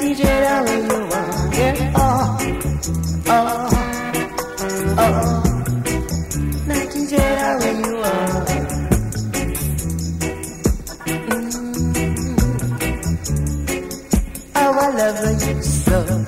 DJ that way you want. Yeah, oh, oh, you want. Oh, I love you so.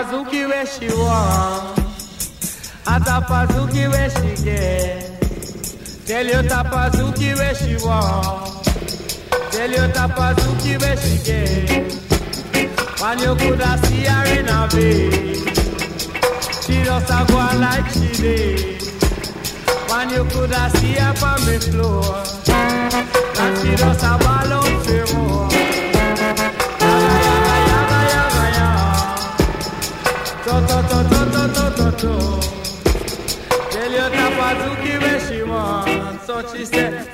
tapazuki where she want. A tapazuki where she get. Tell tapazuki where she want. Tell tapazuki where she get. When you coulda see her in a bed. She just a go like she did. When you coulda see her on the floor, and she just a ball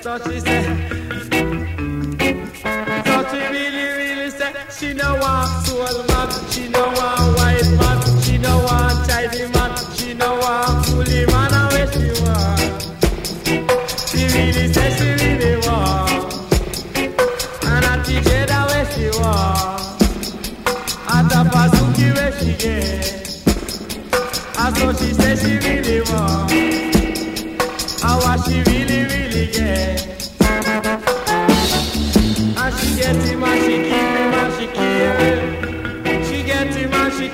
so she say. So she really, really say she no want soul man, she no want white man, she no want tidy man, she no want fully man, and where she want. She really say she really want, and I teach her that where she want. At the Pazuki where she get, and so she say she really want, and what she really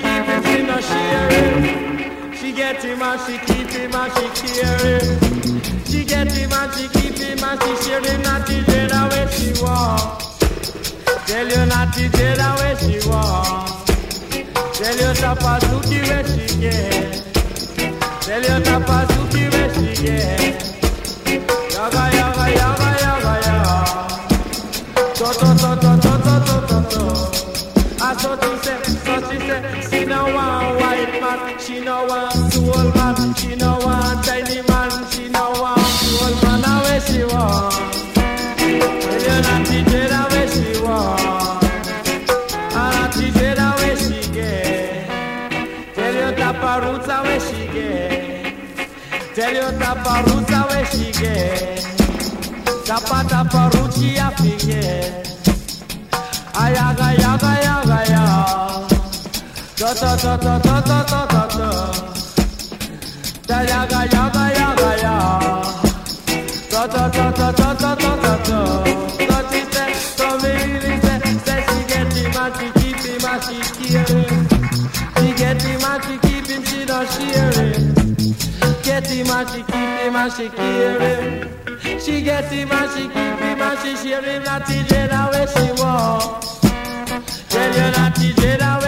him she no share him. She get him and she keep him and she care him. She get him and she keep him and she share him. Not the day that she want. Tell you not the day that she want. Tell you tapazuki where she get. Tell you tapazuki where she get. Yaga yaga yaga yaga yaga. To to to to to to to to. I so she say, no want white man, she no want soul man, she no want tiny man, she no want soul man. Now where she want? Well, you not her that where she want, and I teach her that where she get. Tell you tapa roots where she get. Tell you tapa roots where she get. Tapa tapa roots she a forget. Ayaga yaga yaga ya ya ya ya ya. She said, so really said, said she get him and she keep him and she care him. She get him and she keep him, she don't share him. Get him and she keep him she care him. She get him she keep him and she share him. Not way she. Tell you not till the way.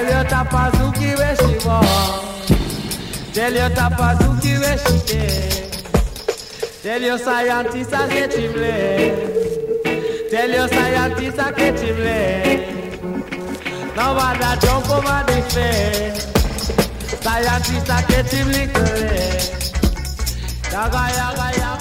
Dele tapa zuki vesti bo Dele tapa zuki vesti te Dele scientista ke a Dele scientista ke vai Nobada jump over the fence Scientista ke timle kore Yaga yaga yaga